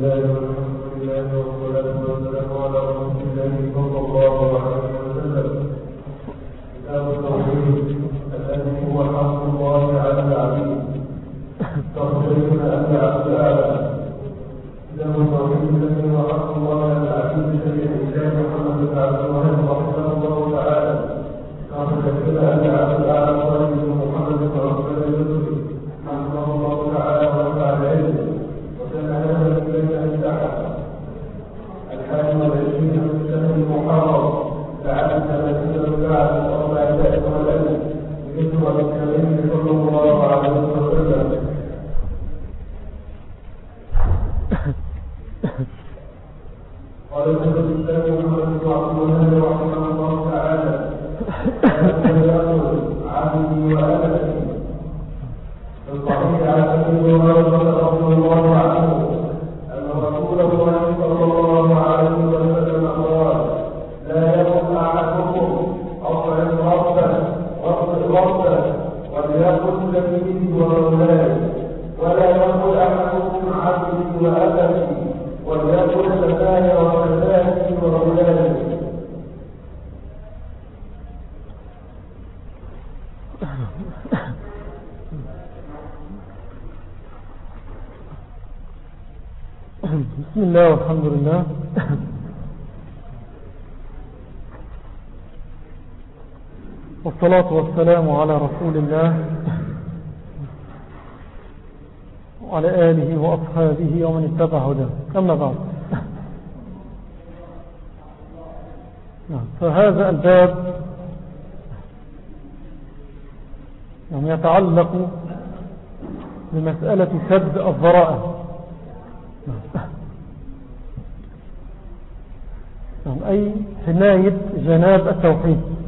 لله والصلاة والسلام على رسول الله وعلى آله وأصحابه ومن اتبع هداه. أما بعد. فهذا الباب يعني يتعلق بمسألة سد الضرائع أي حماية جناب التوحيد.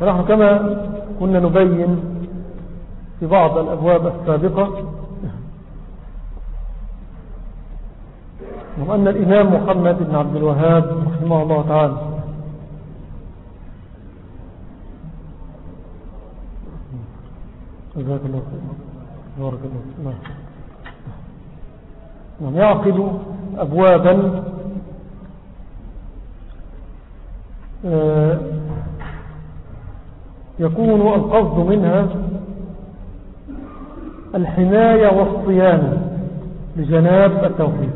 فنحن كما كنا نبين في بعض الأبواب السابقة أن الإمام محمد بن عبد الوهاب رحمه الله تعالى جزاك الله خير الله نعم. يعقد أبوابا يكون القصد منها الحماية والصيانة لجناب التوحيد.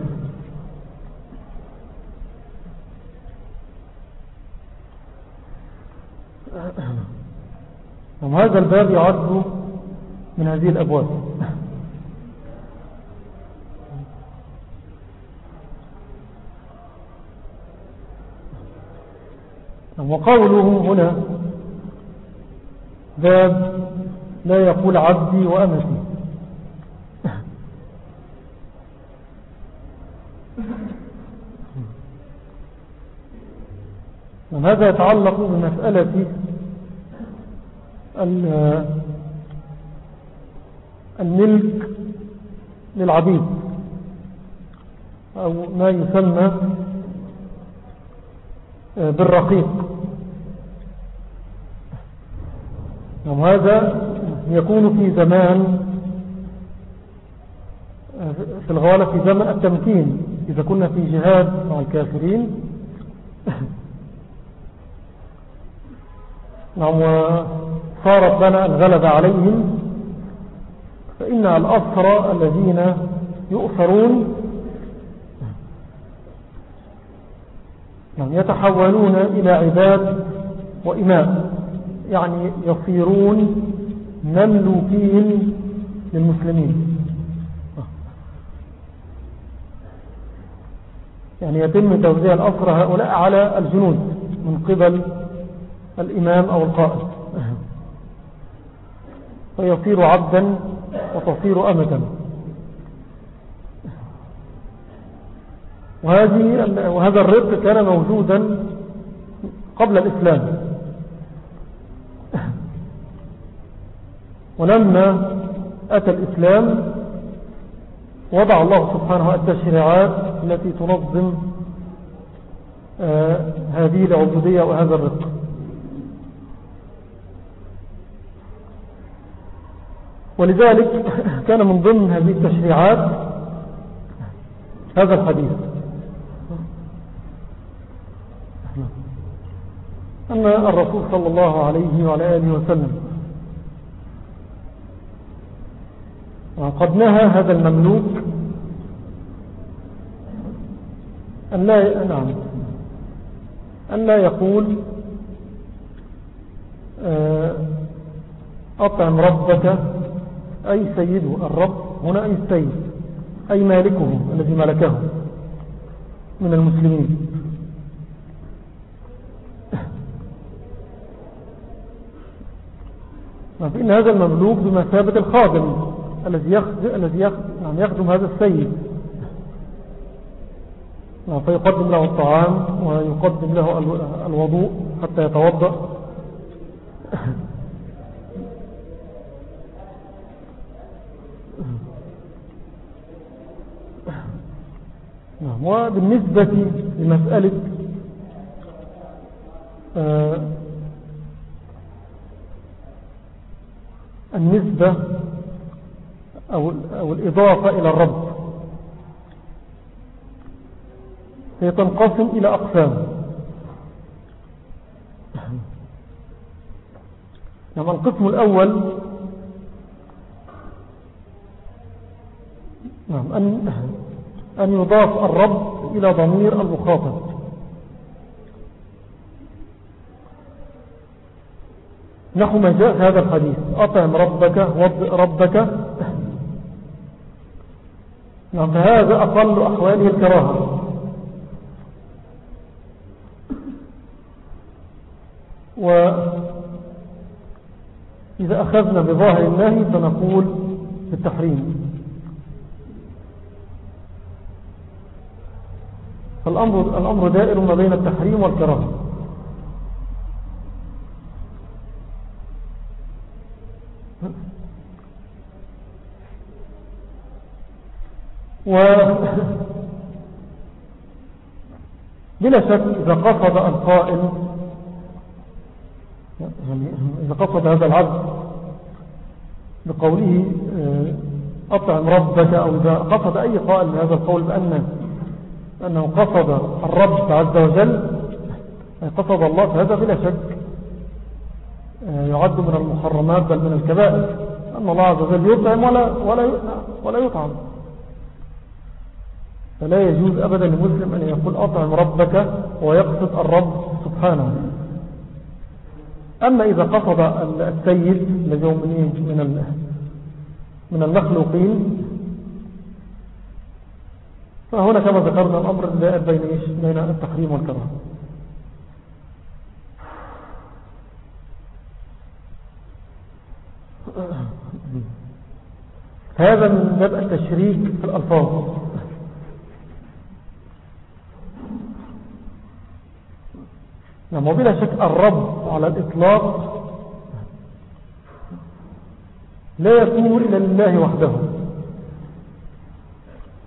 وهذا الباب يعد من هذه الأبواب. وقوله هنا باب لا يقول عبدي وأمتي. وهذا يتعلق بمسألة الملك للعبيد أو ما يسمى بالرقيق. وهذا يكون في زمان في الغالة في زمن التمكين إذا كنا في جهاد مع الكافرين. نعم وصارت لنا الغلبة عليهم فإن الأسرى الذين يؤثرون يتحولون إلى عباد وإماء. يعني يصيرون مملوكين للمسلمين. يعني يتم توزيع الأسرى هؤلاء على الجنود من قبل الإمام أو القائد. فيصير عبدا وتصير أمدا. وهذه وهذا الرق كان موجودا قبل الإسلام. ولما أتى الإسلام وضع الله سبحانه التشريعات التي تنظم آه هذه العبودية وهذا الرق ولذلك كان من ضمن هذه التشريعات هذا الحديث. أن الرسول صلى الله عليه وعلى آله وسلم قد نهى هذا المملوك. أن لا, نعم. أن لا يقول آه، أطعم ربك أي سيده الرب هنا أي السيد أي مالكه الذي ملكه من المسلمين. فإن هذا المملوك بمثابة الخادم. الذي الذي يعني يخدم هذا السيد. نعم، فيقدم له الطعام ويقدم له الوضوء حتى يتوضأ. نعم وبالنسبة لمسألة آه النسبة أو, أو الإضافة إلى الرب. هي تنقسم إلى أقسام. نعم القسم الأول نعم أن, أن يضاف الرب إلى ضمير المخاطب. نحو ما جاء في هذا الحديث. أطعم ربك وضع ربك. نعم فهذا أقل أحواله الكراهة. وإذا أخذنا بظاهر الله فنقول بالتحريم. فالأمر الأمر دائر ما بين التحريم والكراهة. و بلا شك إذا قصد القائل يعني إذا قصد هذا العبد بقوله آه، أطعم ربك أو إذا قصد أي قائل من هذا القول بأن أنه قصد الرب عز وجل قصد الله فهذا بلا شك آه، يعد من المحرمات بل من الكبائر أن الله عز وجل يطعم ولا, ولا, ولا يطعم. فلا يجوز أبدا لمسلم أن يقول أطعم ربك ويقصد الرب سبحانه. أما إذا قصد السيد الذي من من المخلوقين فهنا كما ذكرنا الأمر بين إيش؟ بين هذا من باب التشريك في الألفاظ. نعم وبلا شك الرب على الإطلاق لا يكون إلا لله وحده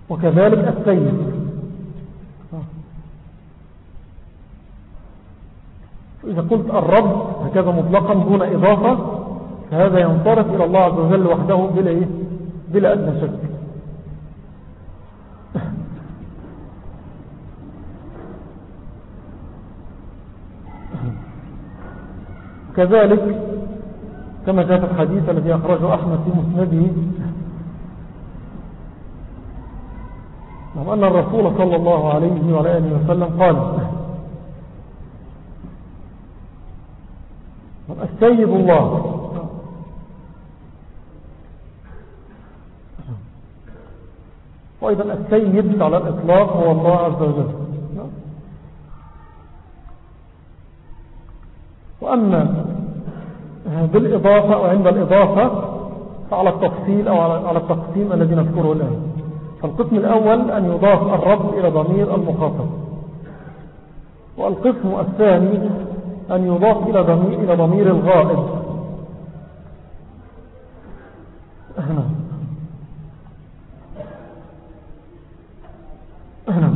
وكذلك السيد إذا قلت الرب هكذا مطلقا دون إضافة فهذا ينصرف إلى الله عز وجل وحده بلا, إيه؟ بلا أدنى شك كذلك كما جاء في الحديث الذي أخرجه أحمد في مسنده أن الرسول صلى الله عليه وعلى آله وسلم قال السيد الله. وأيضا السيد على الإطلاق هو الله عز وجل. وأما بالإضافة أو عند الإضافة فعلى التفصيل أو على التقسيم الذي نذكره الآن. فالقسم الأول أن يضاف الرب إلى ضمير المخاطب. والقسم الثاني أن يضاف إلى ضمير, إلى ضمير الغائب.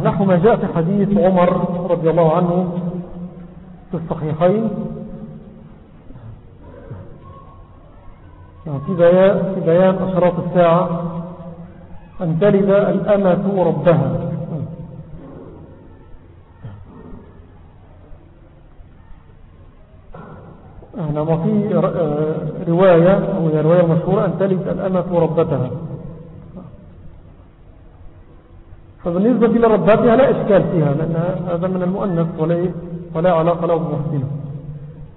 نحو ما جاء في حديث عمر رضي الله عنه في الصحيحين. في بيان, في بيان أشراط الساعة. أن تلد الأمة ربها. نعم. وفي رواية أو رواية مشهورة أن تلد الأمة ربتها. فبالنسبة لرباتها لا إشكال فيها لأن هذا من المؤنث ولا؟ ولا علاقة له بمحسنه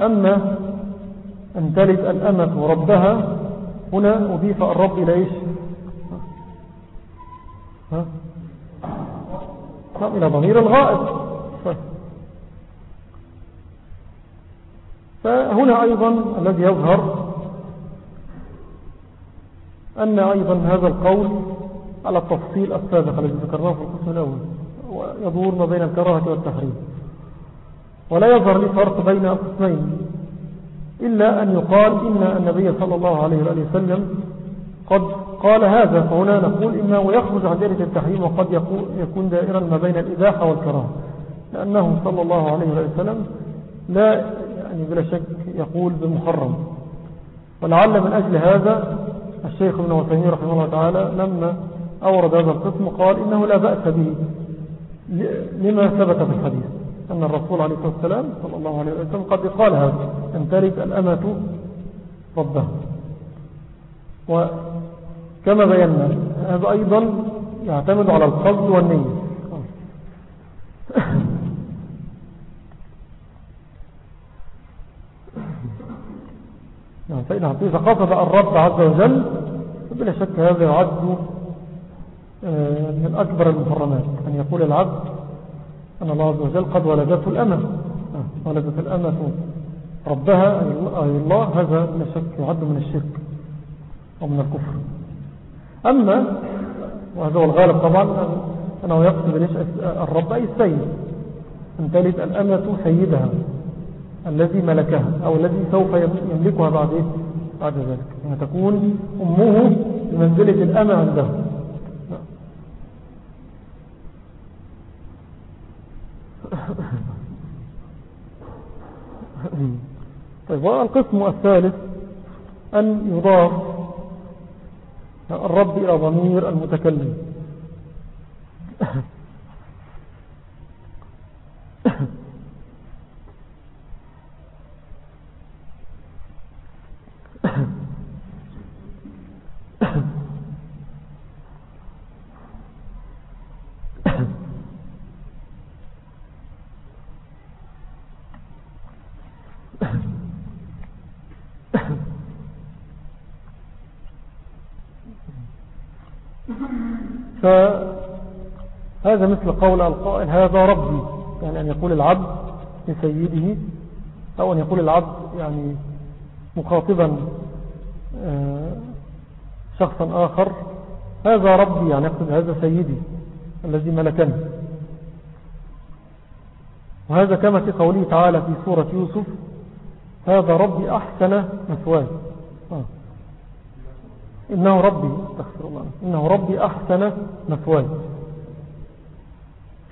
أما أن تلد الأمة ربها هنا أضيف الرب إلى إيش؟ ها؟ إلى ضمير الغائب فهنا أيضا الذي يظهر أن أيضا هذا القول على التفصيل السابق الذي ذكرناه في القسم الأول ويدور ما بين الكراهة والتحريم. ولا يظهر لي فرق بين القسمين. إلا أن يقال إن النبي صلى الله عليه وآله وسلم قد قال هذا فهنا نقول إنه يخرج عن دائرة التحريم وقد يكون دائرا ما بين الإباحة والكراهة لأنه صلى الله عليه وآله وسلم لا يعني بلا شك يقول بمحرم. ولعل من أجل هذا الشيخ ابن وسيمين رحمه الله تعالى لما أورد هذا القسم قال إنه لا بأس به لما ثبت في الحديث. أن الرسول عليه الصلاة والسلام صلى الله عليه وسلم قد قال هذا تلد الأمة ربها وكما بينا هذا أيضا يعتمد على القصد والنية. فإن إذا قصد الرب عز وجل بلا شك هذا يعد آه، من أكبر المحرمات أن يقول العبد أن الله عز وجل قد ولدته الأمة. آه، ولدت الأمة. ربها أي الله هذا من الشك يعد من الشرك أو من الكفر. أما وهذا هو الغالب طبعا أنه يقصد الرب أي السيد؟ أن تلد الأمة سيدها الذي ملكها أو الذي سوف يملكها بعد إيه؟ بعد ذلك. يعني تكون أمه بمنزلة الأمة عنده طيب والقسم الثالث أن يضاف الرب إلى ضمير المتكلم. فهذا مثل قول القائل هذا ربي. يعني أن يقول العبد لسيده أو أن يقول العبد يعني مخاطبا آه، شخصا آخر هذا ربي. يعني يقصد هذا سيدي الذي ملكني. وهذا كما في قوله تعالى في سورة يوسف هذا ربي أحسن مثواي. آه. إنه ربي أستغفر الله. إنه ربي أحسن مثواي.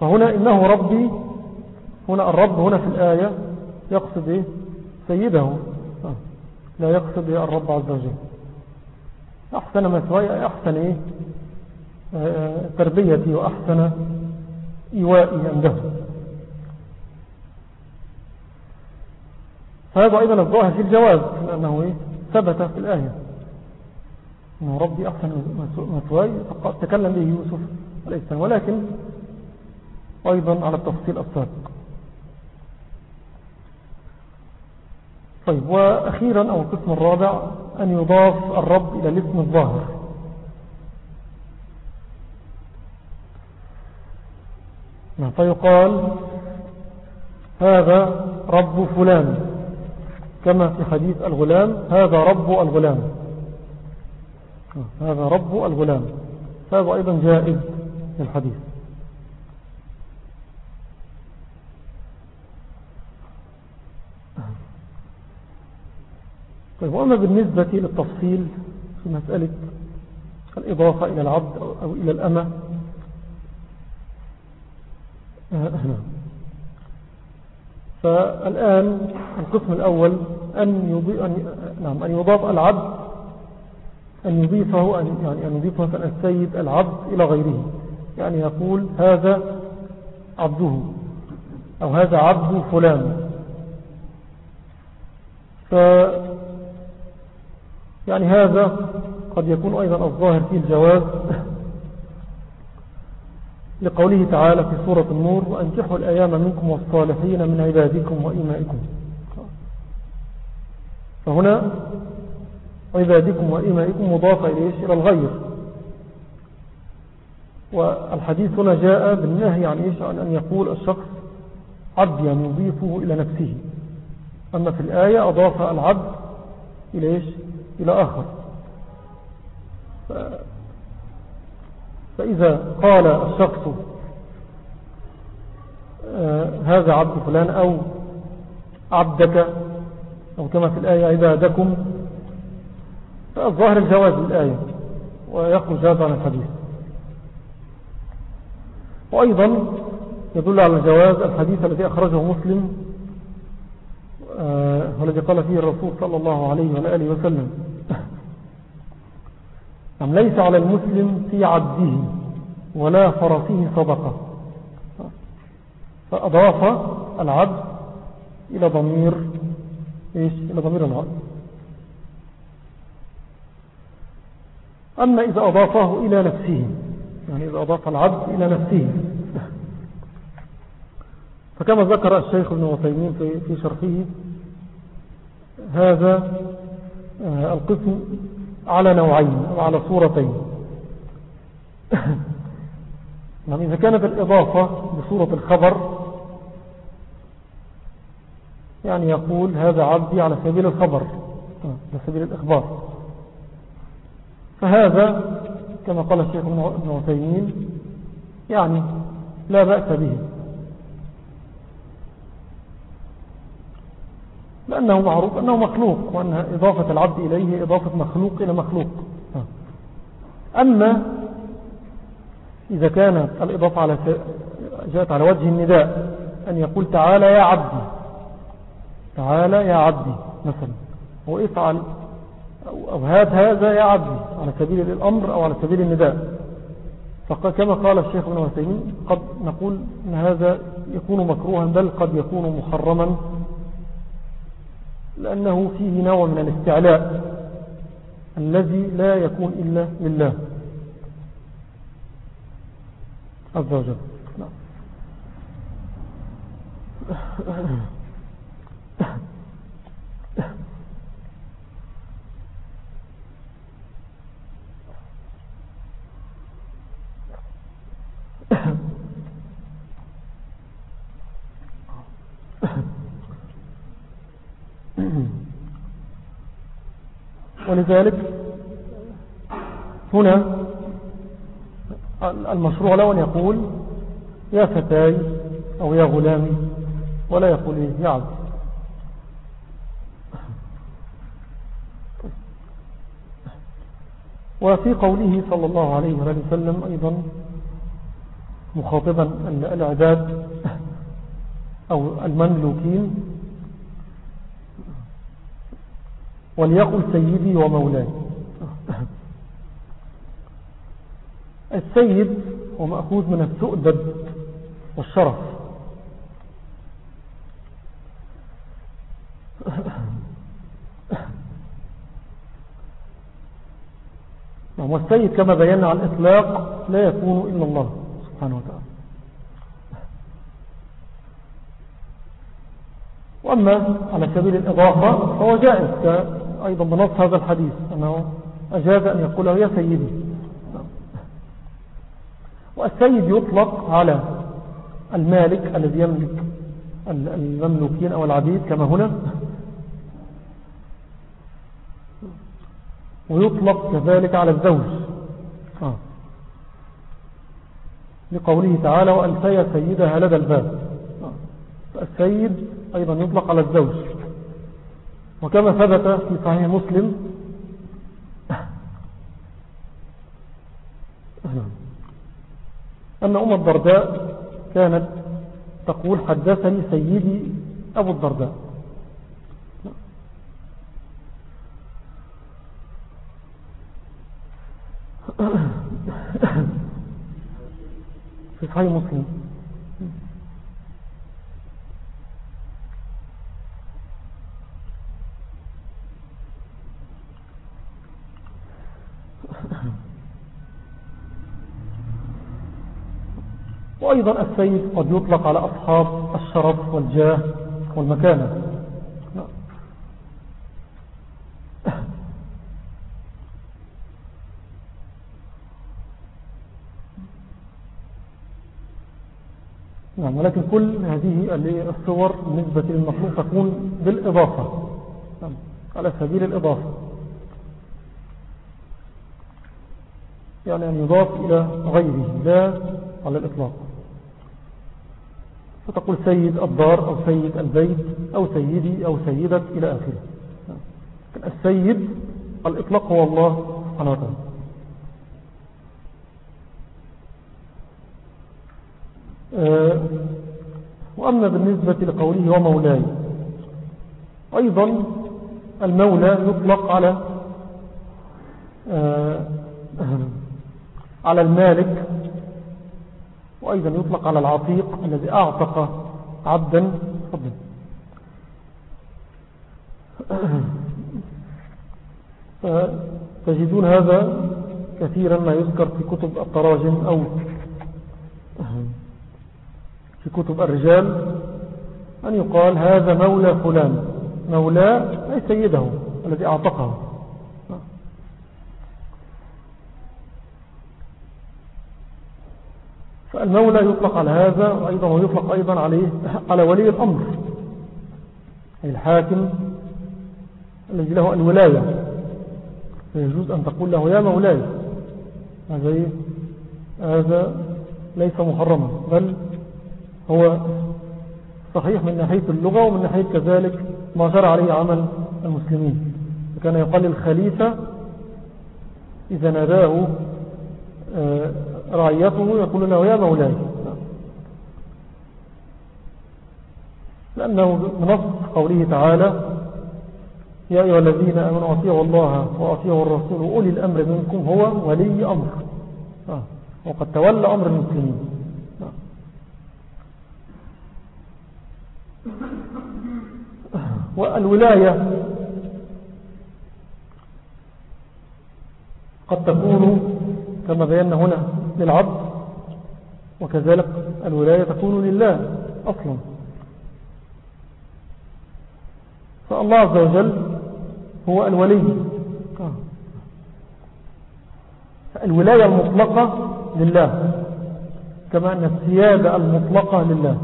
فهنا إنه ربي هنا الرب هنا في الآية يقصد إيه؟ سيده. آه. لا يقصد إيه الرب عز وجل. أحسن مثواي أحسن إيه؟ آه، تربيتي وأحسن إيوائي عنده. هذا أيضا الظاهر في الجواز لأنه إيه؟ ثبت في الآية. أنه ربي أحسن مثواي تكلم به يوسف عليه ولكن أيضا على التفصيل السابق. طيب وأخيرا أو القسم الرابع أن يضاف الرب إلى الاسم الظاهر. نعم، فيقال هذا رب فلان. كما في حديث الغلام هذا رب الغلام. هذا رب الغلام. فهذا أيضا جائز في الحديث. طيب وأما بالنسبة للتفصيل في مسألة الإضافة إلى العبد أو إلى الأمة فالآن القسم الأول أن, نعم أن يضاف العبد أن يضيفه أن يعني أن يضيف مثلا السيد العبد إلى غيره. يعني يقول هذا عبده أو هذا عبد فلان. ف يعني هذا قد يكون أيضا الظاهر فيه الجواز. لقوله تعالى في سورة النور وأنكحوا الأيام منكم والصالحين من عبادكم وإيمائكم فهنا عبادكم وإيمائكم مضافة إليش إلى الغير. والحديث هنا جاء بالنهي عن إيش؟ عن أن يقول الشخص عبد يعني يضيفه إلى نفسه. أما في الآية أضاف العبد إلى إيش؟ إلى آخر. فإذا قال الشخص آه، هذا عبد فلان أو عبدك أو كما في الآية عبادكم فالظاهر الجواز الآية ويخرج هذا عن الحديث. وأيضا يدل على الجواز الحديث الذي أخرجه مسلم آه، والذي قال فيه الرسول صلى الله عليه وآله وسلم. أم ليس على المسلم في عبده ولا فرسه صدقة؟ فأضاف العبد إلى ضمير إيش؟ إلى ضمير العبد. أما إذا أضافه إلى نفسه يعني إذا أضاف العبد إلى نفسه. فكما ذكر الشيخ ابن وثيمين في شرحه هذا آه، القسم على نوعين أو على صورتين. يعني إذا كانت الإضافة بصورة الخبر يعني يقول هذا عبدي على سبيل الخبر على سبيل الإخبار. فهذا كما قال الشيخ ابن عثيمين يعني لا بأس به. لأنه معروف أنه مخلوق وأن إضافة العبد إليه إضافة مخلوق إلى مخلوق. أما إذا كانت الإضافة على جاءت على وجه النداء أن يقول تعالى يا عبدي تعالى يا عبدي مثلا وإفعل أو هات هذا يا عبدي على سبيل الأمر أو على سبيل النداء فكما قال الشيخ ابن وسيمين قد نقول أن هذا يكون مكروها بل قد يكون محرما لأنه فيه نوع من الاستعلاء الذي لا يكون إلا لله. عز وجل. نعم. ولذلك هنا المشروع له أن يقول يا فتاي أو يا غلامي ولا يقول إيه يا عبد وفي قوله صلى الله عليه وسلم أيضا مخاطبا العباد أو المملوكين وليقل سيدي ومولاي. السيد هو مأخوذ من السؤدد والشرف. نعم، والسيد كما بينا على الإطلاق لا يكون إلا الله سبحانه وتعالى. وأما على سبيل الإضافة فهو جائز أيضا بنص هذا الحديث أنه أجاز أن يقول يا سيدي. والسيد يطلق على المالك الذي يملك المملوكين أو العبيد كما هنا. ويطلق كذلك على الزوج. آه. لقوله تعالى وألفي سيدها لدى الباب. آه. السيد أيضا يطلق على الزوج. وكما ثبت في صحيح مسلم. أن أم الضرداء كانت تقول حدثني سيدي أبو الضرداء. في صحيح مسلم. وأيضا السيد قد يطلق على أصحاب الشرف والجاه والمكانة نعم ولكن كل هذه الصور بالنسبة للمخلوق تكون بالإضافة نعم. على سبيل الإضافة يعني أن يضاف إلى غيره لا على الإطلاق. فتقول سيد الدار أو سيد البيت أو سيدي أو سيدة إلى آخره. السيد الإطلاق هو الله سبحانه وتعالى. آه، وأما بالنسبة لقوله ومولاي أيضا المولى يطلق على آه، على المالك وأيضا يطلق على العتيق الذي أعتق عبدا فضل تجدون هذا كثيرا ما يذكر في كتب التراجم أو في كتب الرجال أن يقال هذا مولى فلان مولى أي سيده الذي أعتقه. فالمولى يطلق على هذا وأيضا ويطلق أيضا عليه على ولي الأمر الحاكم الذي له الولاية فيجوز أن تقول له يا مولاي هذا إيه؟ هذا ليس محرما بل هو صحيح من ناحية اللغة ومن ناحية كذلك ما جرى عليه عمل المسلمين فكان يقال الخليفة إذا ناداه آه، رعيته يقول له يا مولاي لأنه بنص قوله تعالى يا أيها الذين أمنوا أطيعوا الله وأطيعوا الرسول وأولي الأمر منكم هو ولي أمر. وقد تولى أمر المسلمين والولاية قد تكون كما بينا هنا للعبد وكذلك الولاية تكون لله أصلا. فالله عز وجل هو الولي. الولاية المطلقة لله كما أن السيادة المطلقة لله.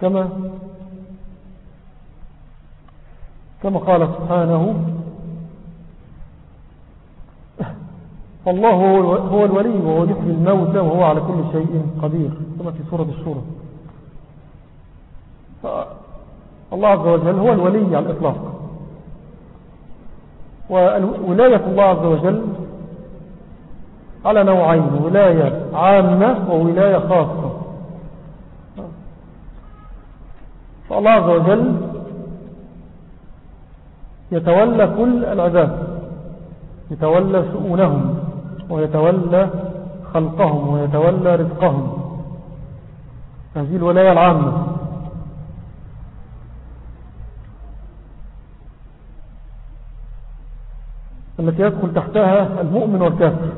كما كما قال سبحانه فالله هو الولي وهو يحيي الموتى وهو على كل شيء قدير. كما في سورة الشورى. الله عز وجل هو الولي على الإطلاق. وولاية الله عز وجل على نوعين ولاية عامة وولاية خاصة. فالله عز وجل يتولى كل العباد يتولى شؤونهم ويتولى خلقهم ويتولى رزقهم. هذه الولاية العامة. التي يدخل تحتها المؤمن والكافر.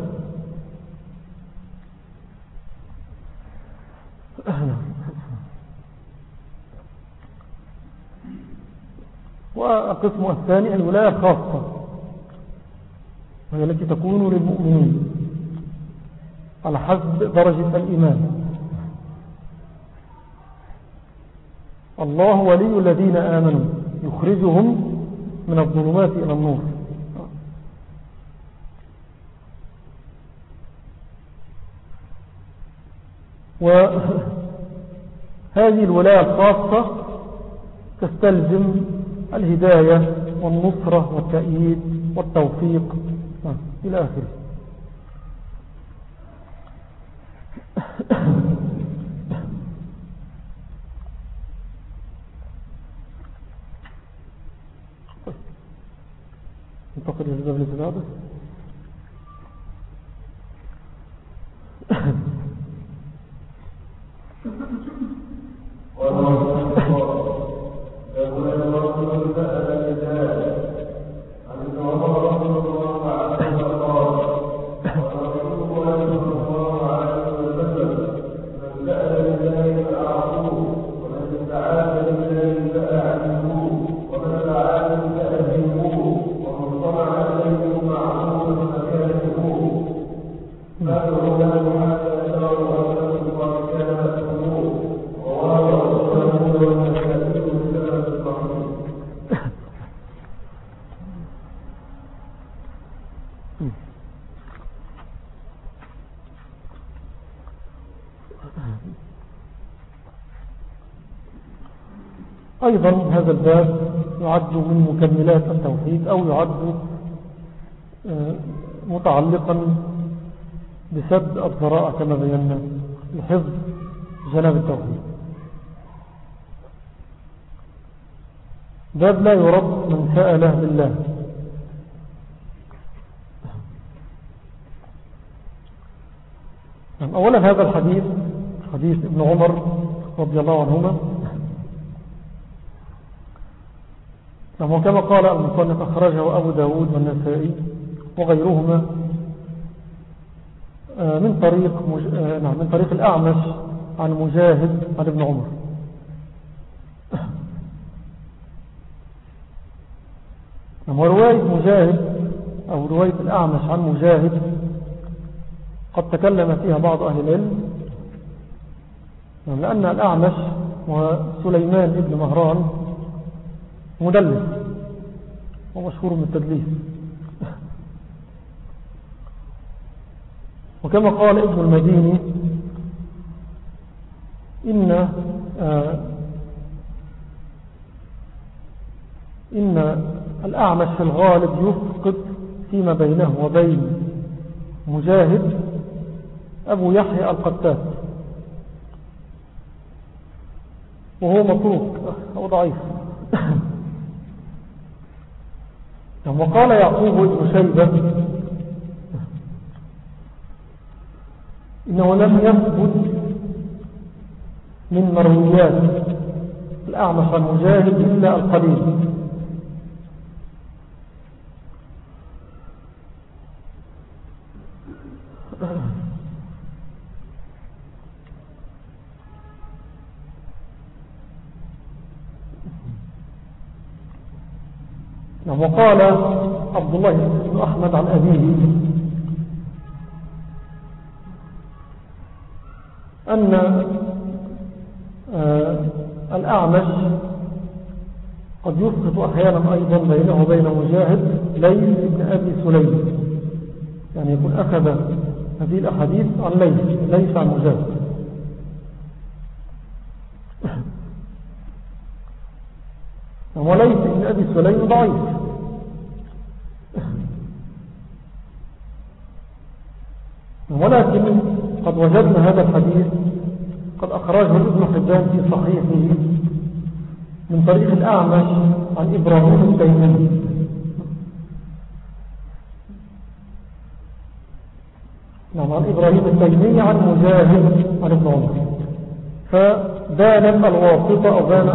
والقسم الثاني الولاية الخاصة وهي التي تكون للمؤمنين على حسب درجة الإيمان. الله ولي الذين آمنوا يخرجهم من الظلمات إلى النور. وهذه الولاية الخاصة تستلزم الهداية والنصرة والتأييد والتوفيق. إلى آخره. انتقل إلى الباب بعده يعد من مكملات التوحيد أو يعد آه، متعلقا بسد الذراء كما بينا لحفظ جناب التوحيد. باب لا يرد من سأله لله نعم، أولا هذا الحديث حديث ابن عمر رضي الله عنهما نعم، وكما قال المصنف أخرجه أبو داود والنسائي وغيرهما آه، من طريق مج... آه، نعم من طريق الأعمش عن مجاهد عن ابن عمر. نعم، ورواية مجاهد أو رواية الأعمش عن مجاهد قد تكلم فيها بعض أهل العلم نعم، لأن الأعمش وسليمان ابن مهران مدلس. ومشهور بالتدليس وكما قال ابن المديني إن آه إن الأعمش في الغالب يفقد فيما بينه وبين مجاهد أبو يحيى القتات. وهو مطروق أو ضعيف. وقال يعقوب بن شيبة إنه لم يثبت من مرويات الأعمش المجاهد إلا القليل نعم، وقال عبد الله بن أحمد عن أبيه أن آه، الأعمش قد يسقط أحيانا أيضا بينه وبين مجاهد ليس بن أبي سليم. يعني يكون أخذ هذه الأحاديث عن ليس ليس عن مجاهد. وليس بن أبي سليم ضعيف. ولكن قد وجدنا هذا الحديث قد أخرجه ابن حبان في صحيحه من طريق الأعمش عن إبراهيم التيمي. نعم عن إبراهيم التيمي عن مجاهد عن ابن عمر فبانت الواسطة أو بان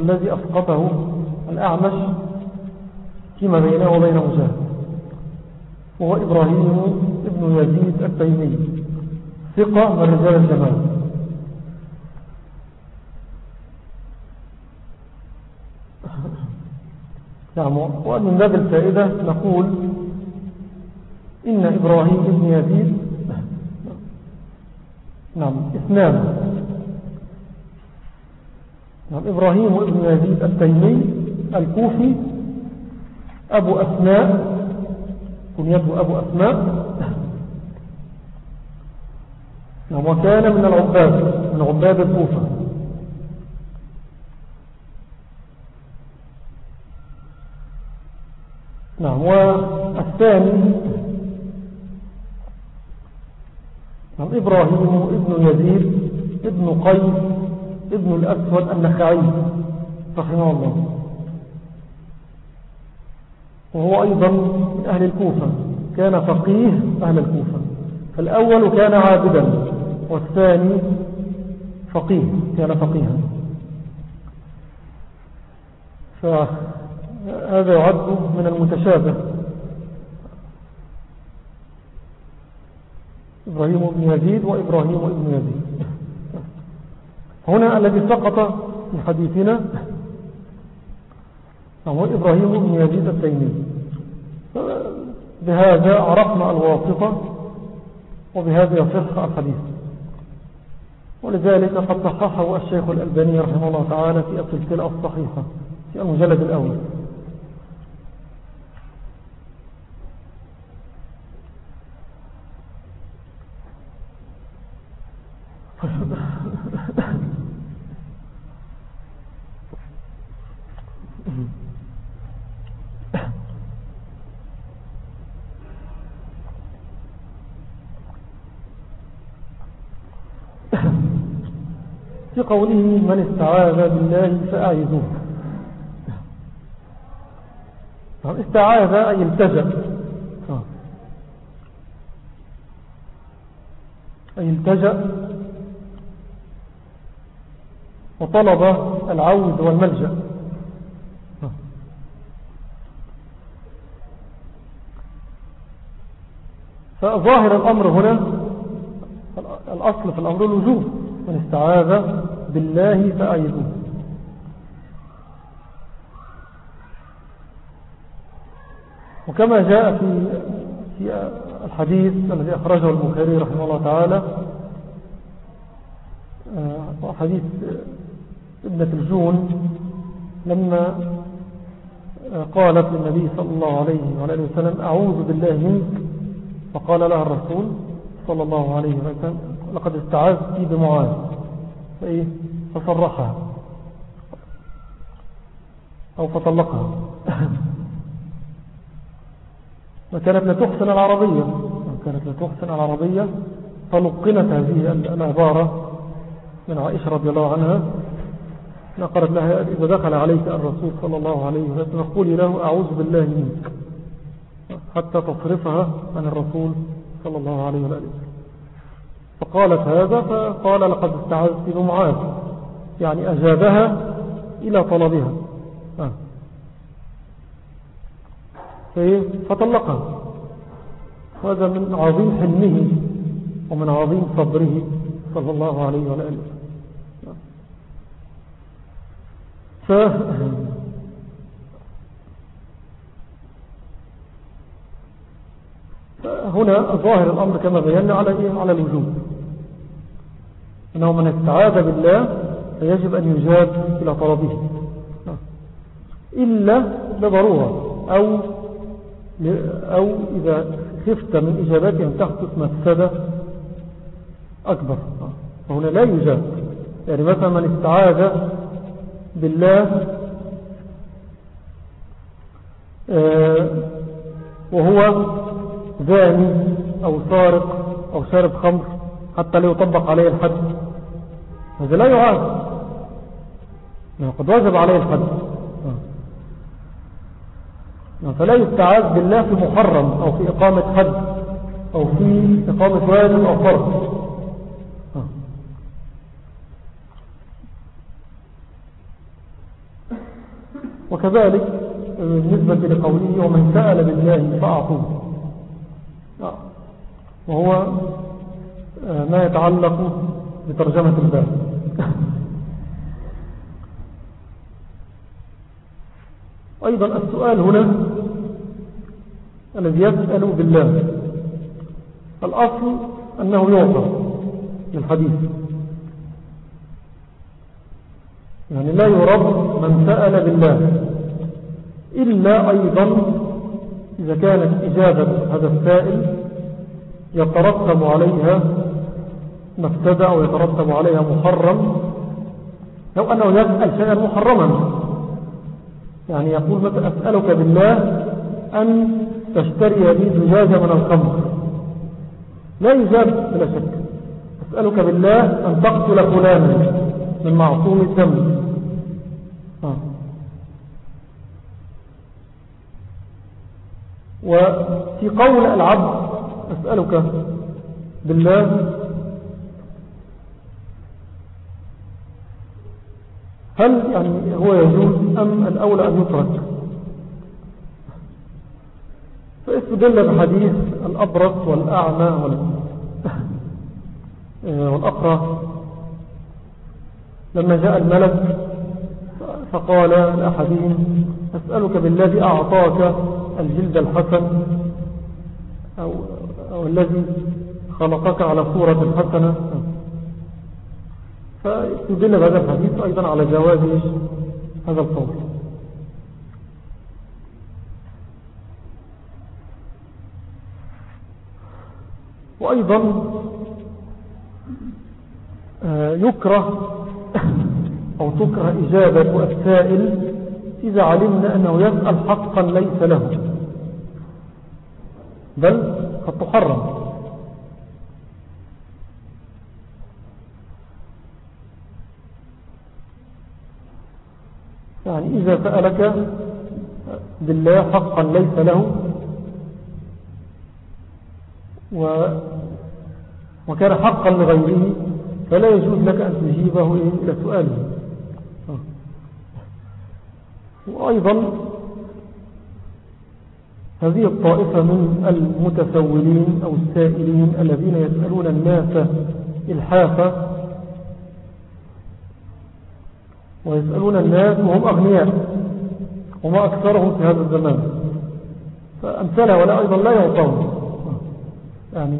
الذي أسقطه الأعمش فيما بينه وبين مجاهد. وهو إبراهيم ابن يزيد التيمي ثقة من رجال الجمال. نعم وأن من باب الفائدة نقول إن إبراهيم ابن يزيد نعم اثنان. نعم إبراهيم ابن يزيد التيمي الكوفي أبو أسماء كنيته أبو أسماء نعم. وكان من العباد من عباد الكوفة. نعم. والثاني نعم إبراهيم ابن يزيد ابن قيس ابن الأسود النخعي رحمه الله. وهو أيضا من أهل الكوفة. كان فقيه أهل الكوفة. فالأول كان عابدا والثاني فقيه كان فقيها. فهذا يعد من المتشابه. إبراهيم بن يزيد وإبراهيم بن يزيد. هنا الذي سقط في حديثنا هو إبراهيم بن يزيد التيمي. بهذا عرفنا الواسطة وبهذا يصح الحديث. ولذلك قد صححه الشيخ الألباني رحمه الله تعالى في السلسلة الصحيحة في المجلد الأول في قوله من استعاذ بالله فأعيذوه استعاذ أي التجأ أي التجأ وطلب العود والملجأ. فظاهر الأمر هنا. الأصل في الأمر الوجوب. من استعاذ بالله فأعيذوه وكما جاء في في الحديث الذي أخرجه البخاري رحمه الله تعالى آه، حديث ابنة الجون لما آه، قالت للنبي صلى الله عليه وآله وسلم أعوذ بالله منك. فقال لها الرسول صلى الله عليه وسلم لقد استعاذت بمعاذ. فإيه فصرحها أو فطلقها. وكانت لا تحسن العربية. كانت لا تحسن العربية. فلقنت هذه العبارة من عائشة رضي الله عنها. نقرت لها إذا دخل عليك الرسول صلى الله عليه وسلم قولي له أعوذ بالله منك. حتى تصرفها عن الرسول صلى الله عليه وسلم. فقالت هذا فقال لقد استعذت بمعاذ يعني أجابها إلى طلبها. آه. فطلقها. هذا من عظيم حلمه ومن عظيم صبره صلى الله عليه وآله ف هنا ظاهر الأمر كما بينا على إيه؟ على الوجوب. أنه من استعاذ بالله فيجب أن يجاب إلى طلبه. إلا لضرورة أو أو إذا خفت من إجاباتهم تحدث مفسدة أكبر. فهنا لا يجاب يعني مثلا من استعاذ بالله آه، وهو زاني أو سارق أو شارب خمر حتى لا يطبق عليه الحد. هذا لا يعاد قد وجب عليه الحد فلا يستعاذ بالله في محرم أو في إقامة حد أو في إقامة واجب أو فرض. وكذلك بالنسبة لقوله ومن سأل بالله فأعطوه. وهو ما يتعلق بترجمة الباب. أيضا السؤال هنا الذي يسأل بالله الأصل أنه يعطى للحديث. يعني لا يرد من سأل بالله إلا أيضا إذا كانت إجابة هذا السائل يترتب عليها مفتدى أو يترتب عليها محرم. لو أنه يسأل شيئا محرما يعني يقول مثلا أسألك بالله أن تشتري لي زجاجة من الخمر. لا يجاب بلا شك. أسألك بالله أن تقتل فلانا من معصوم الدم. آه. وفي قول العبد أسألك بالله هل يعني هو يجوز أم الأولى أن يترك؟ فاستدل بحديث الأبرص والأعمى والأقرى. لما جاء الملك فقال لأحدهم أسألك بالذي أعطاك الجلد الحسن أو, أو الذي خلقك على صورة حسنة؟ فيدل بهذا الحديث أيضا على جواز هذا القول. وأيضا آه، يكره أو تكره إجابة السائل إذا علمنا أنه يسأل حقا ليس له بل قد تحرم. يعني إذا سألك بالله حقا ليس له و وكان حقا لغيره فلا يجوز لك أن تجيبه إلى سؤاله. وأيضا هذه الطائفة من المتسولين أو السائلين الذين يسألون الناس إلحافة ويسألون الناس وهم أغنياء وما أكثرهم في هذا الزمان. فأمثالها ولا أيضا لا يعطون. يعني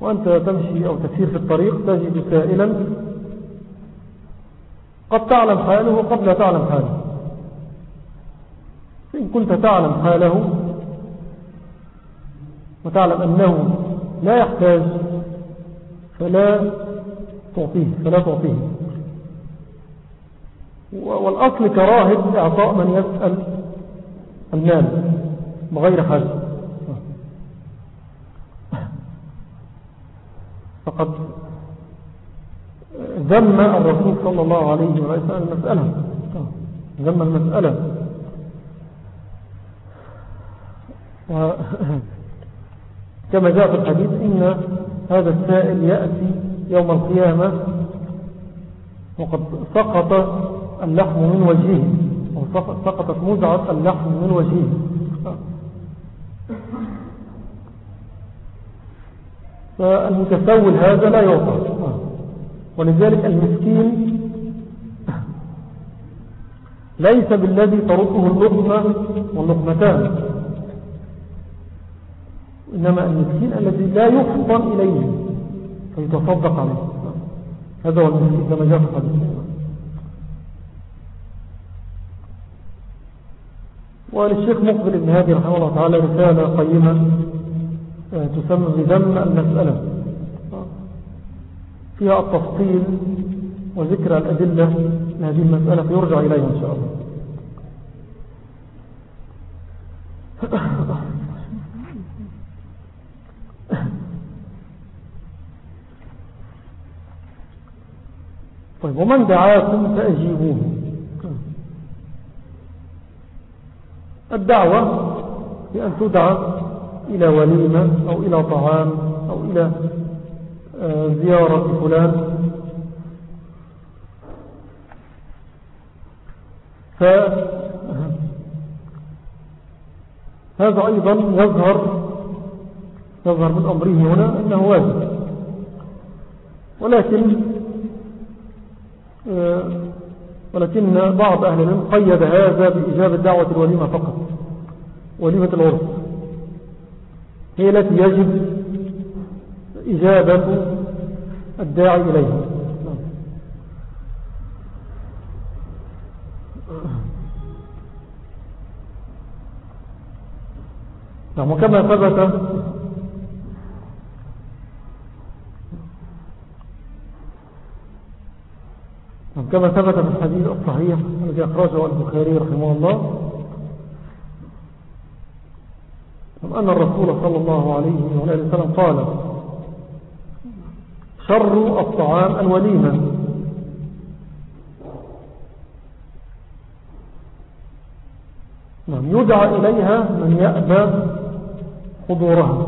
وأنت تمشي أو تسير في الطريق تجد سائلا قد تعلم حاله وقد لا تعلم حاله. إن كنت تعلم حاله وتعلم أنه لا يحتاج فلا تعطيه فلا تعطيه. والأصل كراهة إعطاء من يسأل المال بغير حاجة فقد ذم الرسول صلى الله عليه وسلم المسألة. ذم المسألة. كما جاء في الحديث إن هذا السائل يأتي يوم القيامة وقد سقط اللحم من وجهه سقطت مزعة اللحم من وجهه. فالمتسول هذا لا يعطى ولذلك المسكين ليس بالذي ترده اللقمة واللقمتان. إنما المسكين الذي لا يفطن إليه فيتصدق عليه. هذا هو المسكين كما جاء في الحديث. وللشيخ مقبل ابن هادي رحمه الله تعالى رسالة قيمة آه، تسمى بذم المسألة. فيها التفصيل وذكر الأدلة لهذه المسألة فيرجع إليها إن شاء الله. طيب ومن دعاكم فأجيبوه. الدعوة بأن تدعى إلى وليمة أو إلى طعام أو إلى آه، زيارة فلان. فهذا أيضا يظهر يظهر من أمره هنا أنه واجب. ولكن آه، ولكن بعض أهل العلم قيد هذا بإجابة دعوة الوليمة فقط وليمة العرس هي التي يجب إجابة الداعي إليها. نعم وكما ثبت كما ثبت في الحديث الصحيح الذي أخرجه البخاري رحمه الله أن الرسول صلى الله عليه وسلم قال شر الطعام الوليمة. نعم يدعى إليها من يأبى حضورها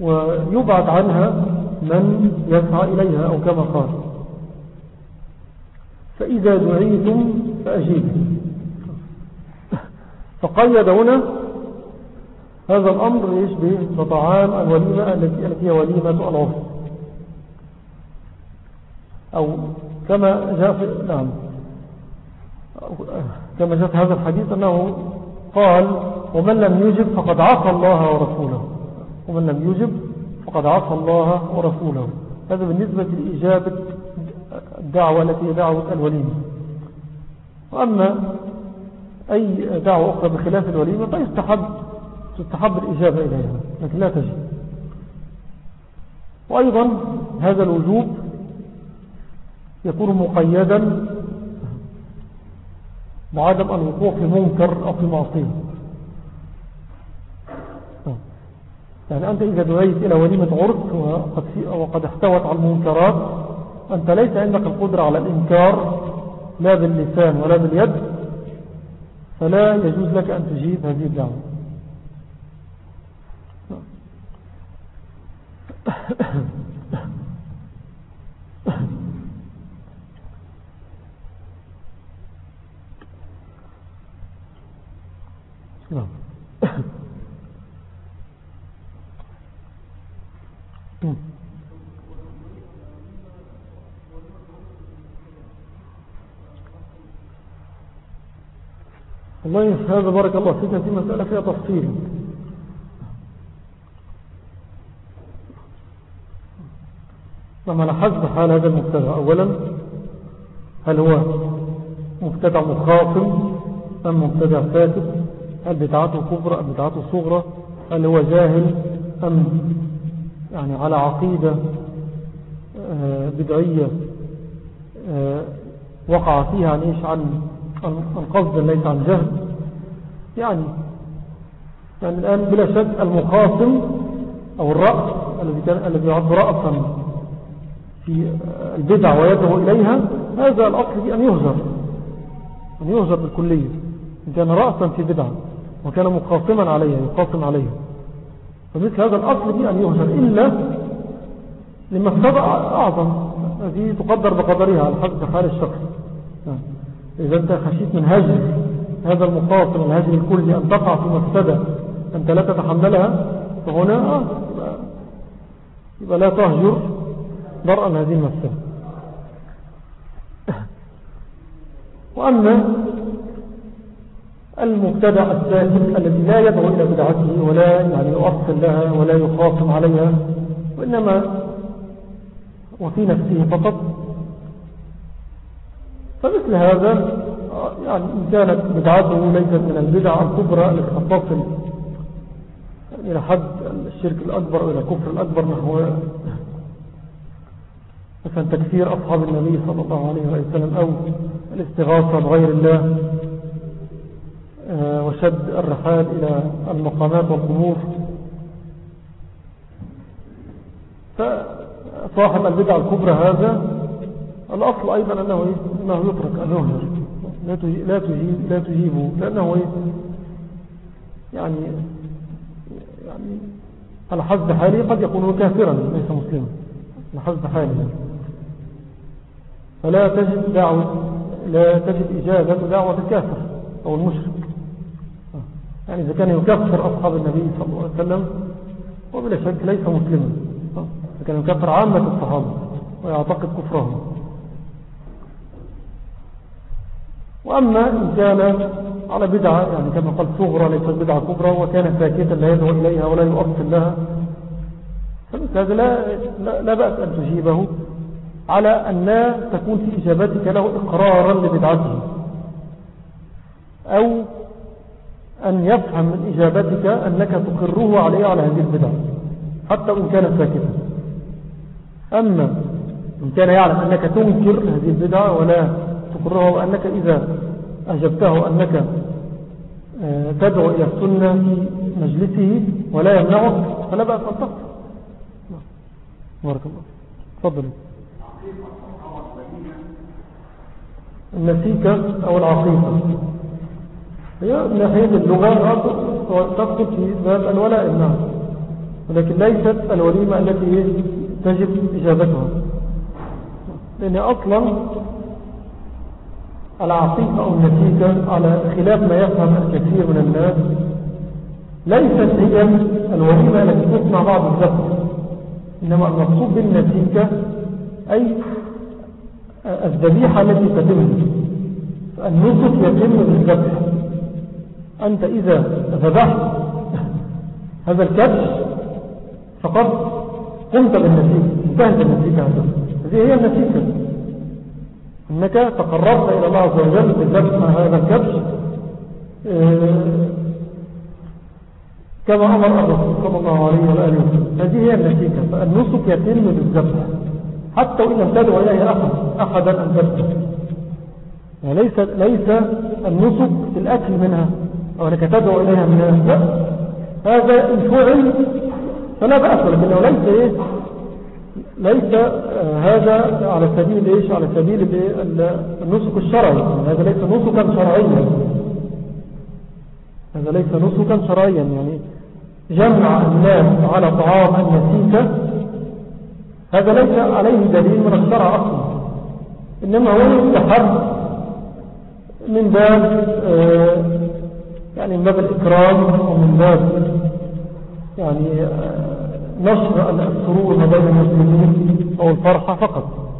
ويبعد عنها من يسعى إليها أو كما قال. فإذا دعيتم فأجيبوا فقيد هنا هذا الأمر يشبه بطعام الوليمة التي هي وليمة العرف. أو كما جاء في نعم. كما جاء في هذا الحديث أنه قال ومن لم يجب فقد عصى الله ورسوله. ومن لم يجب فقد عصى الله ورسوله. هذا بالنسبة لإجابة الدعوة التي دعوة الوليمة. وأما أي دعوة أخرى بخلاف الوليمة فيستحب تستحب الإجابة إليها لكن لا تجب. وأيضا هذا الوجوب يكون مقيدا بعدم الوقوع في منكر أو في معصية. يعني أنت إذا دعيت إلى وليمة عرس وقد, احتوت على المنكرات أنت ليس عندك القدرة على الإنكار لا باللسان ولا باليد فلا يجوز لك أن تجيب هذه الدعوة. نعم. والله هذا بارك الله فيك هذه مسألة فيها تفصيل. لما لاحظت حال هذا المبتدع أولا هل هو مبتدع مخاصم أم مبتدع فاسد؟ هل بدعاته كبرى أم بدعاته صغرى هل هو جاهل أم يعني على عقيدة آه، بدعية آه، وقع فيها عن إيش عن القصد ليس عن جهل يعني يعني الآن بلا شك المخاصم أو الرأس الذي يعد رأسا في البدع ويدعو إليها هذا الأصل في أن يهجر أن يهجر بالكلية. إن كان رأسا في بدعة وكان مخاصما عليها يخاصم عليها. فمثل هذا الأصل في أن يهجر إلا لمفسدة أعظم هذه تقدر بقدرها على حسب حال الشخص. إذا أنت خشيت من هجر هذا المخاصم الهجر الكلي أن تقع في مفسدة أنت لا تتحملها فهنا آه، يبقى لا تهجر درءا هذه المفسدة. وأما المبتدع الساكت الذي لا يدعو إلى بدعته ولا يعني يؤصل لها ولا يخاصم عليها وإنما وفي نفسه فقط فمثل هذا يعني إن كانت بدعته ليست من البدع الكبرى التي تصل إلى حد الشرك الأكبر إلى الكفر الأكبر نحو مثلا تكثير أصحاب النبي صلى الله عليه وسلم أو الاستغاثة بغير الله آه، وشد الرحال إلى المقامات والقبور. فصاحب البدع الكبرى هذا الأصل أيضا أنه, أنه يترك أن يهجر لا تجيب لا تجيبه لأنه يعني يعني على حسب حاله قد يكون كافرا ليس مسلما. على حسب حاله فلا تجد دعوة لا تجد إجابة دعوة الكافر أو المشرك. يعني إذا كان يكفر أصحاب النبي صلى الله عليه وسلم وبلا شك ليس مسلما. إذا كان يكفر عامة الصحابة ويعتقد كفرهم. وأما إن كان على بدعة يعني كما قال صغرى ليست بدعة كبرى وكان ساكتا لا يدعو إليها ولا يؤصل لها فمثل لا, لا, لا بأس أن تجيبه على أن لا تكون في إجابتك له إقرارا لبدعته أو أن يفهم من إجابتك أنك تقره عليه على هذه البدع حتى إن كان ساكتا. أما إن كان يعلم أنك تنكر هذه البدع ولا تقره وأنك إذا أجبته أنك آه، تدعو إلى السنة في مجلسه ولا يمنعك فلا بأس أن تقصر بارك الله تفضل. النسيكة أو العقيقة هي من ناحية اللغة تدخل في باب الولاء النعم ولكن ليست الوليمة التي تجب إجابتها. لأن أصلا العقيقة أو النتيجة على خلاف ما يفهم الكثير من الناس ليست هي الوليمة التي تصنع بعض الزفر إنما المقصود بالنتيجة أي الذبيحة التي تتم. النسك يتم بالذبح. أنت إذا ذبحت هذا الكبش فقد قمت بالنتيجة انتهت النتيجة هذه هي النتيجة. أنك تقربت إلى الله عز وجل بذبح هذا الكبش آه، كما أمر الرسول صلى الله عليه وآله وسلم. هذه هي النتيجة فالنسك يتم بالذبح حتى وإن لم تدعو إليه أحد أحدا أن تذبح يعني ليس, ليس النسك في الأكل منها أو أنك تدعو إليها من هذا. إن فعل فلا بأس لكنه ليس إيه؟ ليس آه، هذا على سبيل إيش؟ على سبيل النسك الشرعي. هذا ليس نسكا شرعيا. هذا ليس نسكا شرعيا. يعني جمع الناس على طعام النسيكة هذا ليس عليه دليل من الشرع أصلا. إنما هو يستحب من باب آه، يعني من باب الإكرام ومن باب يعني آه، نشر السرور بين المسلمين أو الفرحة فقط.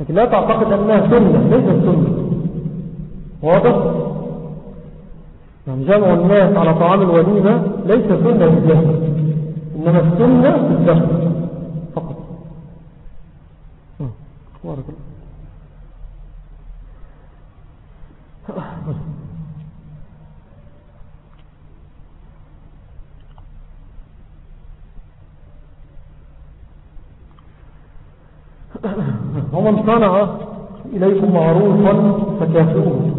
لكن لا تعتقد أنها سنة ليست سنة. واضح؟ يعني جمع الناس على طعام الوليمة ليس سنة بالذات إنما السنة بالذات فقط. بارك الله ومن صنع إليكم معروفا فكافئوه.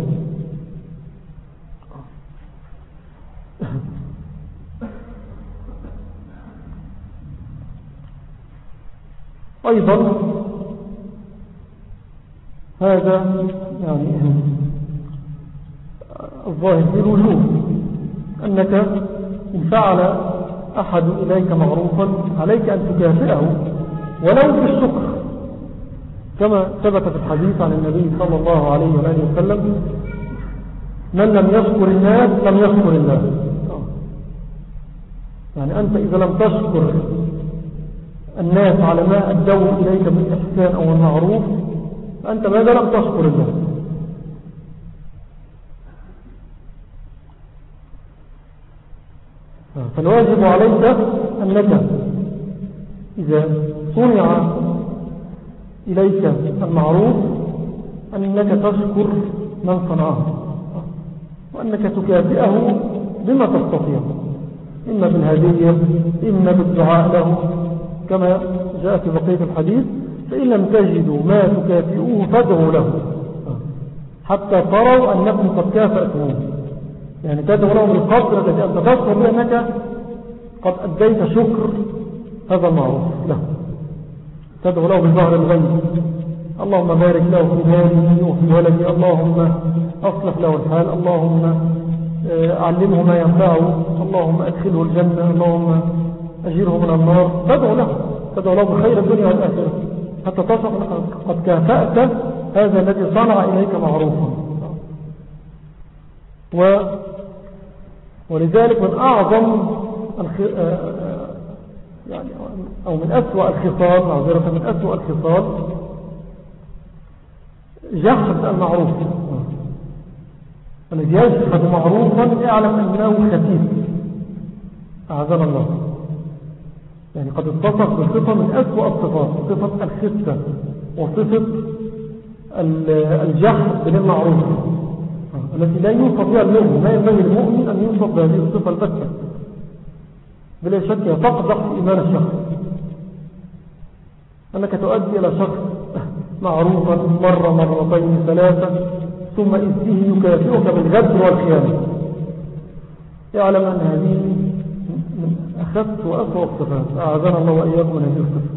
أيضا هذا يعني الظاهر في الوجوب أنك إن فعل أحد إليك معروفا عليك أن تكافئه ولو في الشكر كما ثبت في الحديث عن النبي صلى الله عليه وآله وسلم من لم يشكر الناس لم يشكر الله يعني أنت إذا لم تشكر الناس على ما أدوا إليك من إحسان أو المعروف فأنت ماذا لم تشكر الله فالواجب عليك أنك إذا صنع إليك المعروف أنك تشكر من صنعه وأنك تكافئه بما تستطيع. إما بالهدية إما بالدعاء له. كما جاء في بقية الحديث فإن لم تجدوا ما تكافئوه فادعوا له. حتى تروا أنكم قد كافأتموه. يعني تدعوا له بالقدر الذي أنت تشعر بأنك قد أديت شكر هذا المعروف له. تدعو له بظهر الغيب. اللهم بارك له في ماله وفي ولده. اللهم أصلح له الحال. اللهم آه، علمه ما ينفعه. اللهم أدخله الجنة. اللهم أجيره من النار. تدعو له. تدعو له بخير الدنيا والآخرة. حتى تصف قد كافأت. هذا الذي صنع إليك معروفا و ولذلك من أعظم آه، يعني أو من أسوأ الخصال معذرة من أسوأ الخصال جحد المعروف. الذي يجحد معروفا يعلم أنه خفيف أعزنا الله. يعني قد اتصف بصفة من أسوأ الصفات صفة الخفة وصفة الجحد بالمعروف. التي لا يوصف بها المؤمن ما ينبغي المؤمن أن يوصف بهذه الصفة البتة. بلا شك تقضح في إيمان الشخص. أنك تؤدي إلى شخص معروفا مرة مرتين ثلاثة ثم إذ به يكافئك بالغدر والخيانة. يعلم أن هذه أخذت وأسوأ الصفات أعزنا الله وإياكم من هذه الصفات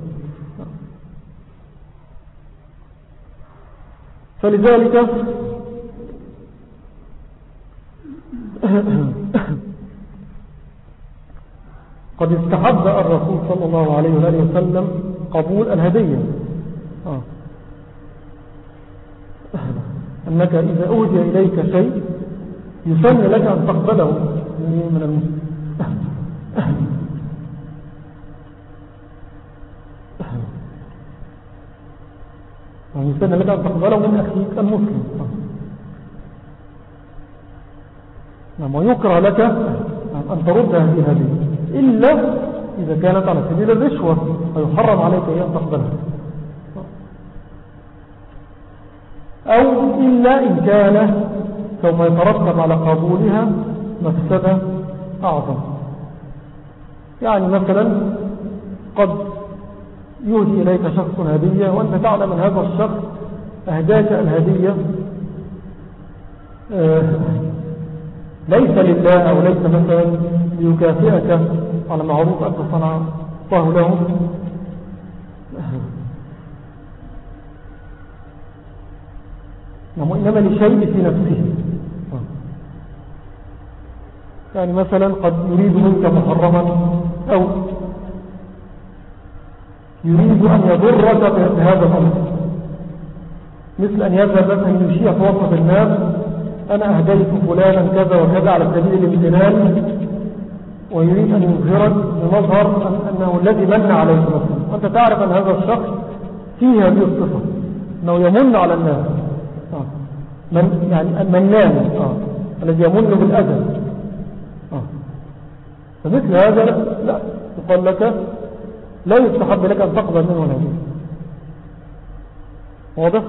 فلذلك قد استحب الرسول صلى الله عليه وآله وسلم قبول الهدية. آه. أنك إذا أهدي إليك شيء يسن لك أن تقبله. من المسلم يعني يسن لك أن تقبله من أخيك المسلم. نعم ويكره لك أن ترد هذه الهدية. إلا إذا كانت على سبيل الرشوة فيحرم عليك أن تقبلها أو إلا إن كان سوف يترتب على قبولها مفسدة أعظم. يعني مثلا قد يهدي إليك شخص هدية وأنت تعلم أن هذا الشخص أهداك الهدية. آه، ليس لله أو ليس مثلا ليكافئك على معروف أنت صنعته له. نعم إنما لشيء في نفسه. يعني مثلا قد يريد منك محرما أو يريد أن يضرك بهذا الأمر. مثل أن يذهب أن يشيع وسط الناس أنا أهديت فلانا كذا وكذا على سبيل الامتنان ويريد أن يظهرك بمظهر أنه الذي من عليك مثلا وأنت تعرف أن هذا الشخص فيه هذه الصفة أنه يمن على الناس. من يعني المنان آه. الذي يمن بالأذى. آه. فمثل هذا لا. يقال لك لا يستحب لك أن تقبل منه الهدية واضح؟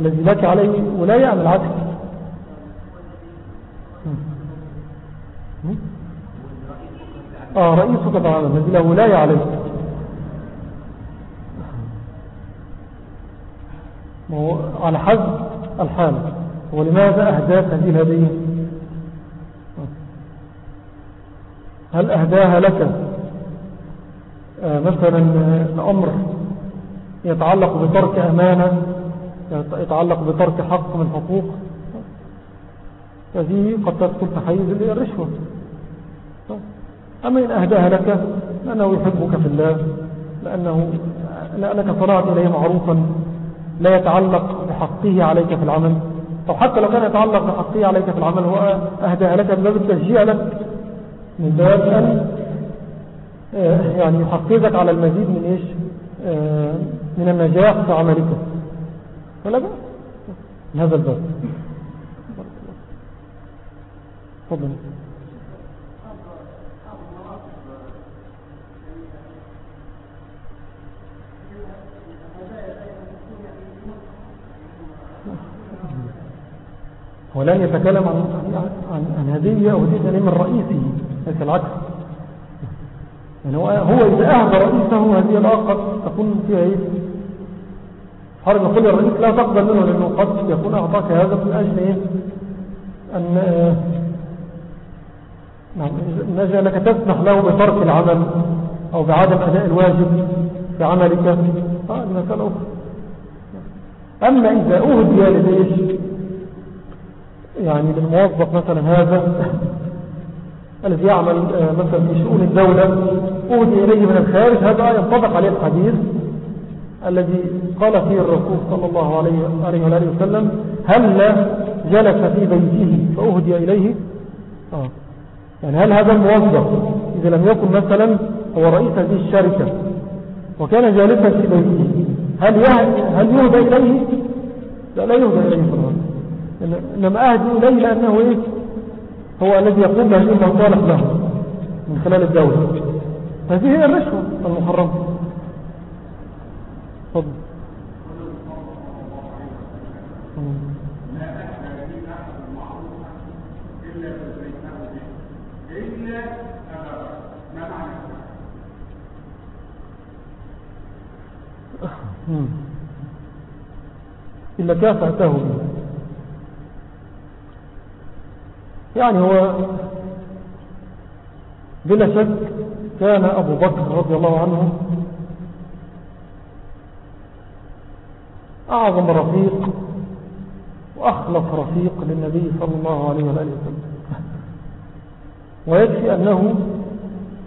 الذي لك عليه ولاية عن العكس آه رئيسك الذي له ولاية عليه. على حد الحال. ولماذا أهداك هذه الهدية؟ هل أهداها لك؟ آه مثلا الأمر يتعلق بترك أمانة يتعلق بترك حق من حقوق. هذه قد تدخل في حيز الرشوة أما إن أهداها لك لأنه يحبك في الله لأنه لأنك صنعت إليه معروفا لا يتعلق بحقه عليك في العمل. أو حتى لو كان يتعلق بحقه عليك في العمل هو أهداها لك من باب التشجيع لك. من باب أن آه، يعني يحفزك على المزيد من إيش؟ آه، من النجاح في عملك. ولا بأس هذا الباب. تفضل. ولن يتكلم عن, عن, عن هدية أو هدية من رئيسه. ليس العكس. يعني هو, هو إذا أهدى رئيسه هذه الآخر تكون فيها إيه حرم يقول الرئيس لا تقبل منه لأنه قد يكون أعطاك هذا من أجل إيه؟ أن نعم من أجل أنك تسمح له بترك العمل أو بعدم أداء الواجب في عملك. آه المسألة أخرى أما إذا أهدي لديش يعني للموظف مثلا هذا الذي يعمل آه، مثلا في شؤون الدولة أهدي إليه من الخارج هذا ينطبق عليه الحديث. الذي قال فيه الرسول صلى الله عليه وآله وسلم هل جلس في بيته فأهدي إليه؟ آه. يعني هل هذا الموظف إذا لم يكن مثلا هو رئيس هذه الشركة وكان جالسا في بيته هل هل يهدى إليه؟ لا لا يهدى إليه فرمان إنما أهدي إليه لأنه إيه؟ هو الذي يقوم بهذه المصالح له من خلال الدولة. هذه هي الرشوة المحرمة. تفضل إلا كافأته به يعني هو بلا شك كان أبو بكر رضي الله عنه أعظم رفيق وأخلص رفيق للنبي صلى الله عليه وآله وسلم. ويكفي أنه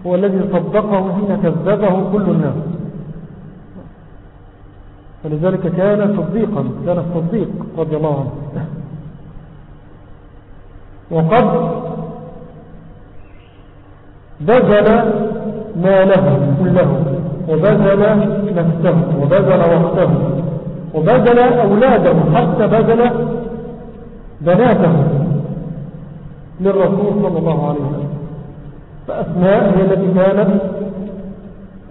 هو الذي صدقه حين كذبه كل الناس. فلذلك كان صديقا كان الصديق رضي الله عنه. وقد بذل ماله كله وبذل نفسه وبذل وقته. وبذل أولاده حتى بذل بناته للرسول صلى الله عليه وسلم. فأسماء هي التي كانت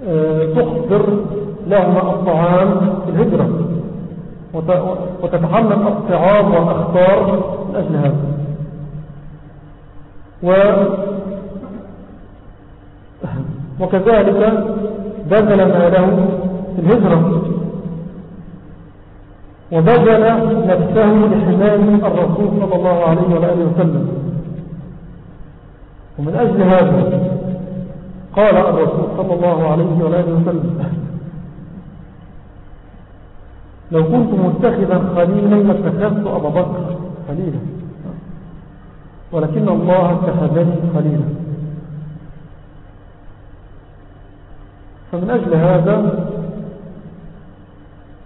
آه، تخبر لهم الطعام في الهجرة. وتتحمل الصعاب والأخطار من أجل هذا و وكذلك بذل ما له في الهجرة. وبذل نفسه لحماية الرسول صلى الله عليه وآله وسلم. ومن أجل هذا قال الرسول صلى الله عليه وآله وسلم لو كنت متخذا خليلا لاتخذت أبا بكر خليلا ولكن الله اتخذني خليلا. فمن أجل هذا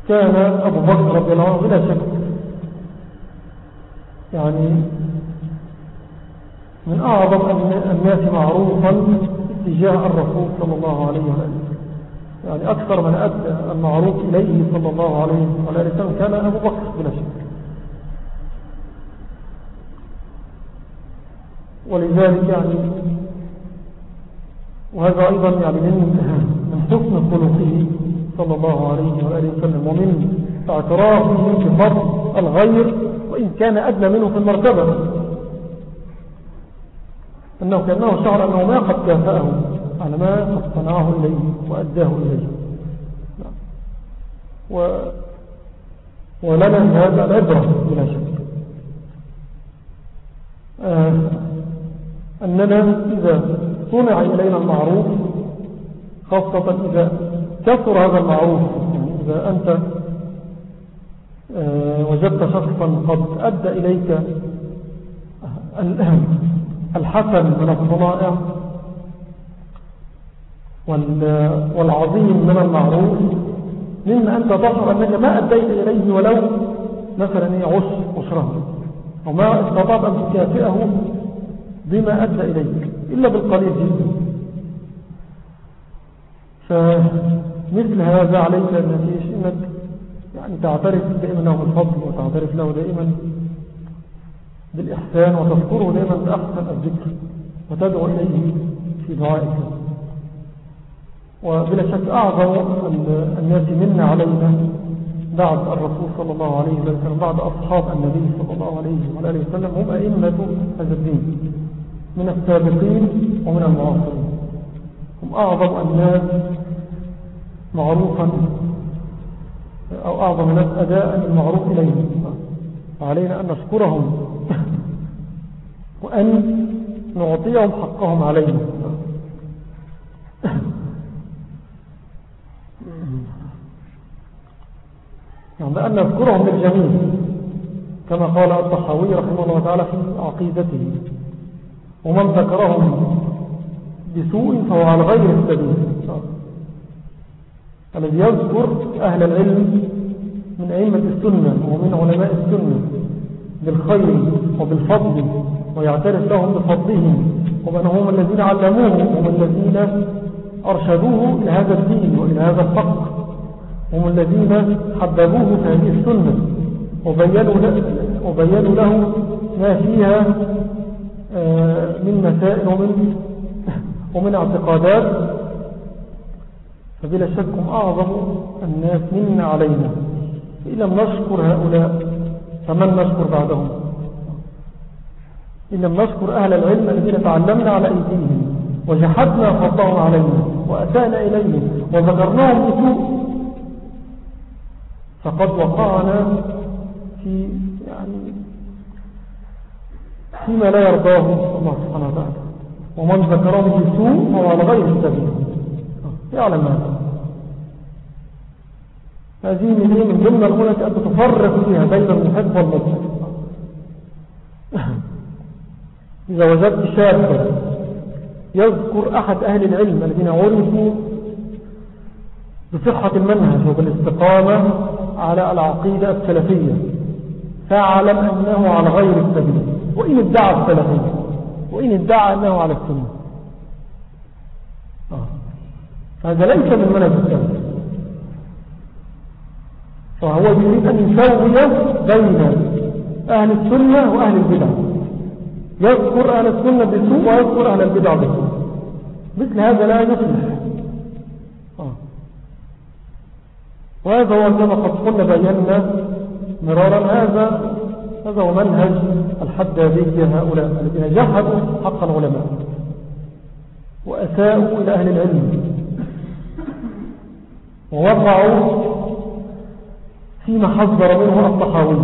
كان أبو بكر رضي الله عنه بلا شك. يعني من أعظم الناس معروفا اتجاه الرسول صلى الله عليه وسلم. يعني أكثر من أدى المعروف إليه صلى الله عليه وسلم كان أبو بكر بلا شك. ولذلك يعني وهذا أيضا يعني من من حسن خلقه صلى الله عليه وآله وسلم. ومن اعترافه بفضل الغير وإن كان أدنى منه في المرتبة. أنه كأنه شعر أنه ما قد كافأه على ما قد صنعه إليه وأداه إليه. و ولنا هذا العبرة بلا شك. آه أننا إذا صنع إلينا المعروف خاصة إذا كثر هذا المعروف يعني إذا أنت آه، وجدت شخصا قد أدى إليك الحسن من الصنائع والعظيم من المعروف مما أنت تشعر أنك ما أديت إليه ولو مثلا عشر عشره أو ما استطعت أن تكافئه بما أدى إليك إلا بالقليل جدا. فمثل هذا عليك أن إنك يعني تعترف دائما له بالفضل وتعترف له دائما بالإحسان وتذكره دائما بأحسن الذكر وتدعو إليه في دعائك. وبلا شك أعظم الناس منا علينا بعد الرسول صلى الله عليه وسلم بعد أصحاب النبي صلى الله عليه وآله وسلم هم أئمة هذا الدين من السابقين ومن المعاصرين. أعظم الناس معروفا أو أعظم الناس أداء المعروف إليهم. فعلينا أن نشكرهم وأن نعطيهم حقهم علينا يعني بأن نذكرهم بالجميل كما قال الطحاوي رحمه الله تعالى في عقيدته. ومن ذكرهم بسوء فهو على غير السبيل الذي يذكر أهل العلم من أئمة السنة ومن علماء السنة بالخير وبالفضل ويعترف لهم بفضلهم ومن هم الذين علموه هم الذين أرشدوه إلى هذا الدين وإلى هذا الحق هم الذين حببوه في هذه السنة وبينوا له, وبينوا له ما فيها آه، من مسائل ومن, ومن اعتقادات فبلا شك هم أعظم الناس منا علينا. إن لم نشكر هؤلاء فمن نشكر بعدهم؟ إن لم نشكر أهل العلم الذين تعلمنا على أيديهم وجحدنا فضلهم علينا وأتانا إليهم وذكرناهم بسوء فقد وقعنا في يعني فيما لا يرضاه الله سبحانه وتعالى. ومن ذكره بسوء فهو على غير السبيل يعلم هذا. هذه من من ضمن الغنى أن تتفرق فيها بين المحب والمبغض إذا وجدت شابا يذكر أحد أهل العلم الذين عرفوا بصحة المنهج وبالاستقامة على العقيدة السلفية فاعلم أنه على غير السبيل وإن ادعى السلفية وإن ادعى أنه على السنة. آه. هذا ليس من منهج السلف فهو يريد أن يسوي بين أهل السنة وأهل البدع. يذكر أهل السنة بسوء ويذكر أهل البدع بسوء. مثل هذا لا يصلح. آه. وهذا هو كما قد قلنا بينا مرارا هذا هذا هو منهج الحدادية هؤلاء الذين جهدوا حق العلماء وأساءوا إلى أهل العلم ووقعوا فيما حذر منه الطحاوي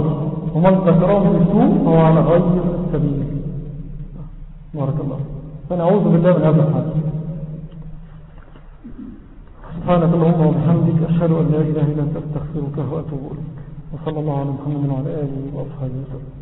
ومن ذكرهم بسوء فهو على غير السبيل بارك الله. فنعوذ بالله من هذا الحال. سبحانك اللهم وبحمدك أشهد أن لا إله إلا أنت أستغفرك وأتوب إليك. وصلى الله على محمد وعلى آله وأصحابه وسلم.